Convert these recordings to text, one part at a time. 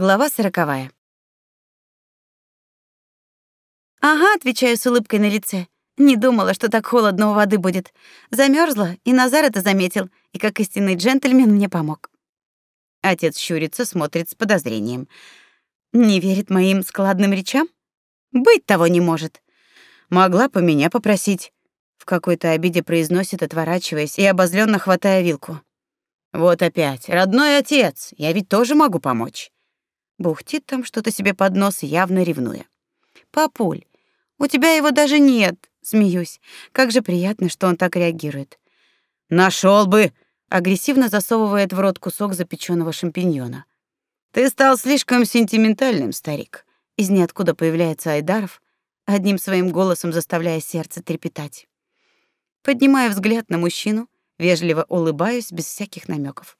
Глава сороковая. Ага, отвечаю с улыбкой на лице. Не думала, что так холодно у воды будет. Замерзла, и Назар это заметил, и как истинный джентльмен мне помог. Отец щурится, смотрит с подозрением. Не верит моим складным речам? Быть того не может. Могла бы меня попросить. В какой-то обиде произносит, отворачиваясь и обозленно хватая вилку. Вот опять, родной отец, я ведь тоже могу помочь. Бухтит там что-то себе под нос, явно ревнуя. Папуль, у тебя его даже нет, смеюсь. Как же приятно, что он так реагирует. Нашел бы, агрессивно засовывает в рот кусок запеченного шампиньона. Ты стал слишком сентиментальным, старик. Из ниоткуда появляется Айдаров, одним своим голосом заставляя сердце трепетать. Поднимая взгляд на мужчину, вежливо улыбаюсь без всяких намеков.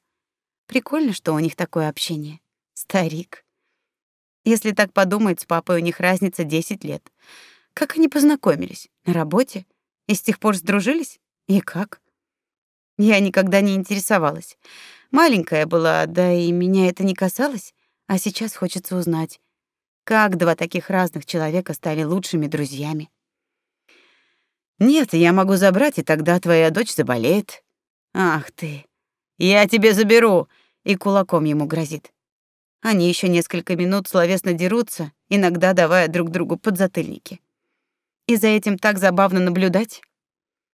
Прикольно, что у них такое общение. Старик. Если так подумать, с папой у них разница 10 лет. Как они познакомились? На работе? И с тех пор сдружились? И как? Я никогда не интересовалась. Маленькая была, да и меня это не касалось, а сейчас хочется узнать, как два таких разных человека стали лучшими друзьями. Нет, я могу забрать, и тогда твоя дочь заболеет. Ах ты. Я тебе заберу, и кулаком ему грозит. Они еще несколько минут словесно дерутся, иногда давая друг другу подзатыльники. И за этим так забавно наблюдать.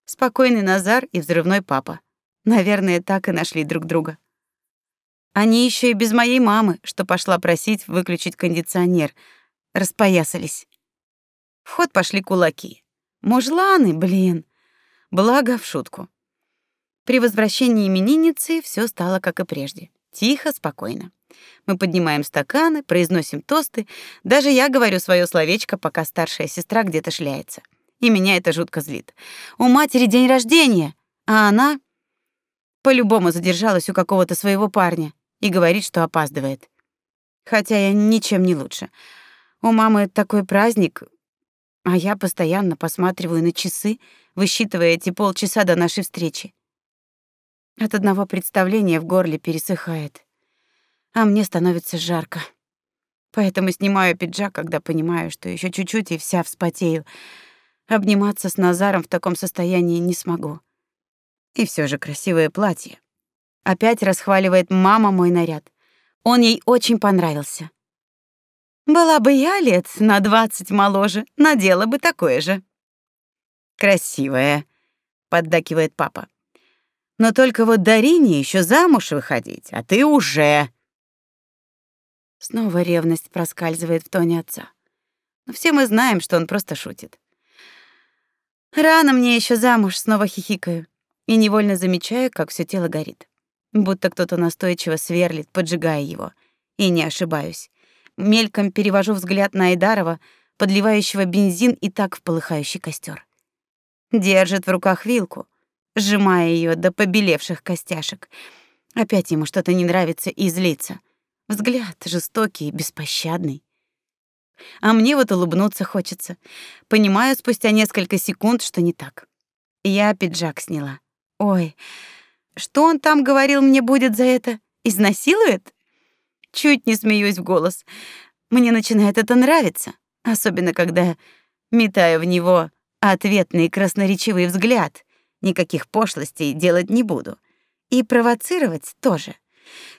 Спокойный Назар и взрывной папа. Наверное, так и нашли друг друга. Они еще и без моей мамы, что пошла просить выключить кондиционер, распоясались. В ход пошли кулаки. Мужланы, блин. Благо в шутку. При возвращении именинницы все стало как и прежде. Тихо, спокойно. Мы поднимаем стаканы, произносим тосты. Даже я говорю свое словечко, пока старшая сестра где-то шляется. И меня это жутко злит. У матери день рождения, а она по-любому задержалась у какого-то своего парня и говорит, что опаздывает. Хотя я ничем не лучше. У мамы такой праздник, а я постоянно посматриваю на часы, высчитывая эти полчаса до нашей встречи. От одного представления в горле пересыхает а мне становится жарко. Поэтому снимаю пиджак, когда понимаю, что еще чуть-чуть и вся вспотею. Обниматься с Назаром в таком состоянии не смогу. И все же красивое платье. Опять расхваливает мама мой наряд. Он ей очень понравился. Была бы я лет на двадцать моложе, надела бы такое же. Красивая, поддакивает папа. Но только вот Дарине еще замуж выходить, а ты уже. Снова ревность проскальзывает в тоне отца. Но все мы знаем, что он просто шутит. Рано мне еще замуж, снова хихикаю. И невольно замечаю, как все тело горит. Будто кто-то настойчиво сверлит, поджигая его. И не ошибаюсь. Мельком перевожу взгляд на Айдарова, подливающего бензин и так в полыхающий костер. Держит в руках вилку, сжимая ее до побелевших костяшек. Опять ему что-то не нравится и злится. Взгляд жестокий, беспощадный. А мне вот улыбнуться хочется. Понимаю спустя несколько секунд, что не так. Я пиджак сняла. Ой, что он там говорил мне будет за это? Изнасилует? Чуть не смеюсь в голос. Мне начинает это нравиться, особенно когда метаю в него ответный красноречивый взгляд. Никаких пошлостей делать не буду. И провоцировать тоже.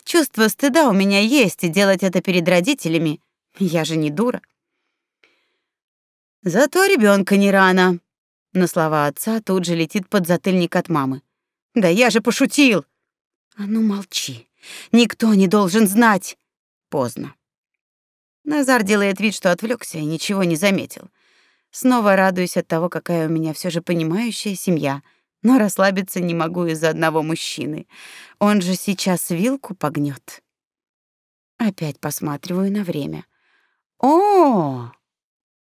Чувство стыда у меня есть, и делать это перед родителями я же не дура. Зато ребенка не рано. На слова отца тут же летит подзатыльник от мамы. Да я же пошутил. А ну молчи. Никто не должен знать. Поздно. Назар делает вид, что отвлекся и ничего не заметил. Снова радуюсь от того, какая у меня все же понимающая семья — но расслабиться не могу из-за одного мужчины. Он же сейчас вилку погнет. Опять посматриваю на время. О,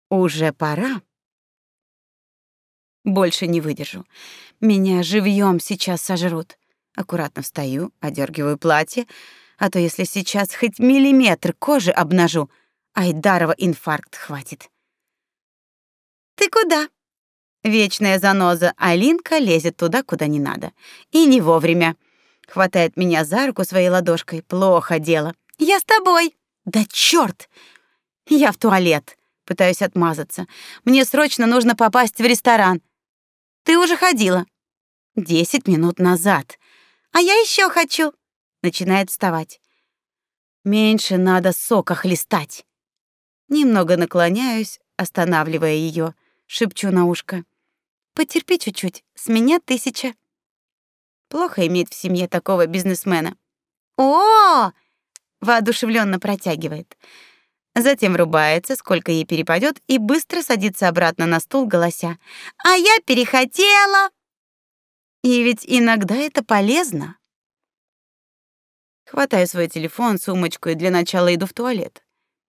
уже пора. Больше не выдержу. Меня живьем сейчас сожрут. Аккуратно встаю, одергиваю платье, а то если сейчас хоть миллиметр кожи обнажу, Айдарова инфаркт хватит. Ты куда? Вечная заноза Алинка лезет туда, куда не надо. И не вовремя. Хватает меня за руку своей ладошкой. Плохо дело. «Я с тобой!» Да чёрт! Я в туалет. Пытаюсь отмазаться. Мне срочно нужно попасть в ресторан. Ты уже ходила. Десять минут назад. А я еще хочу. Начинает вставать. Меньше надо сока хлестать. Немного наклоняюсь, останавливая ее, шепчу на ушко. Потерпи чуть-чуть, с меня тысяча. Плохо иметь в семье такого бизнесмена. О! воодушевленно протягивает. Затем врубается, сколько ей перепадет, и быстро садится обратно на стул, голося: "А я перехотела". И ведь иногда это полезно. Хватаю свой телефон, сумочку и для начала иду в туалет.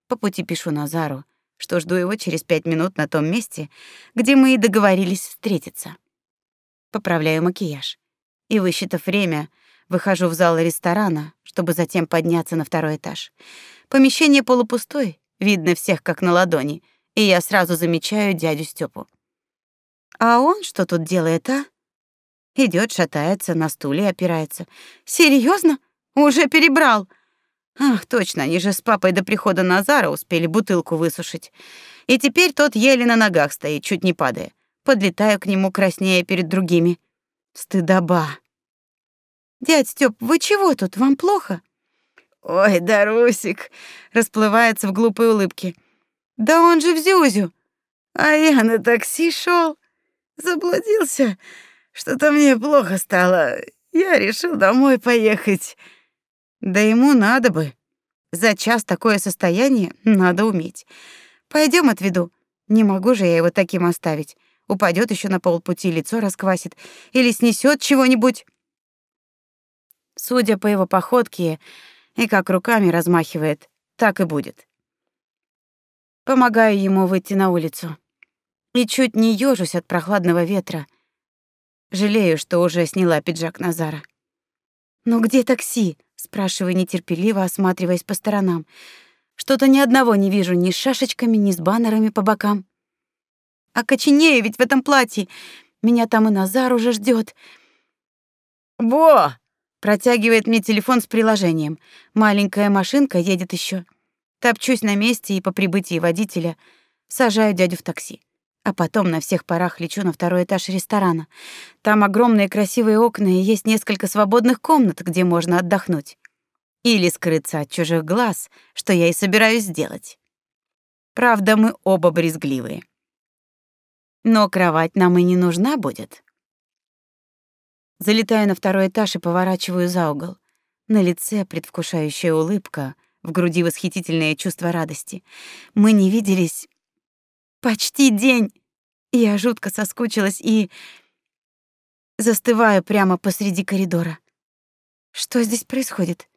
По пути пишу Назару, что жду его через пять минут на том месте, где мы и договорились встретиться. Поправляю макияж и, высчитав время, выхожу в зал ресторана, чтобы затем подняться на второй этаж. Помещение полупустой, видно всех как на ладони, и я сразу замечаю дядю Степу. А он что тут делает, а? Идет, шатается, на стуле опирается. Серьезно? Уже перебрал? Ах, точно, они же с папой до прихода Назара успели бутылку высушить. И теперь тот еле на ногах стоит, чуть не падая. Подлетаю к нему краснея перед другими. Стыдоба. Дядь Стёп, вы чего тут? Вам плохо? Ой, Дарусик, расплывается в глупой улыбке. Да он же в Зюзю. А я на такси шел, Заблудился. Что-то мне плохо стало. Я решил домой поехать. Да ему надо бы. За час такое состояние надо уметь. Пойдем отведу. Не могу же я его таким оставить. Упадет еще на полпути, лицо расквасит или снесет чего-нибудь. Судя по его походке и как руками размахивает, так и будет. Помогаю ему выйти на улицу. И чуть не ёжусь от прохладного ветра. Жалею, что уже сняла пиджак Назара. «Ну где такси?» Спрашиваю нетерпеливо, осматриваясь по сторонам. Что-то ни одного не вижу, ни с шашечками, ни с баннерами по бокам. А коченею ведь в этом платье. Меня там и Назар уже ждет. «Во!» — протягивает мне телефон с приложением. Маленькая машинка едет еще. Топчусь на месте и по прибытии водителя сажаю дядю в такси. А потом на всех парах лечу на второй этаж ресторана. Там огромные красивые окна и есть несколько свободных комнат, где можно отдохнуть. Или скрыться от чужих глаз, что я и собираюсь сделать. Правда, мы оба брезгливые. Но кровать нам и не нужна будет. Залетаю на второй этаж и поворачиваю за угол. На лице предвкушающая улыбка, в груди восхитительное чувство радости. Мы не виделись Почти день. Я жутко соскучилась и застываю прямо посреди коридора. Что здесь происходит?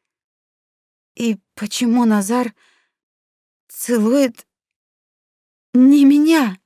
И почему Назар целует не меня?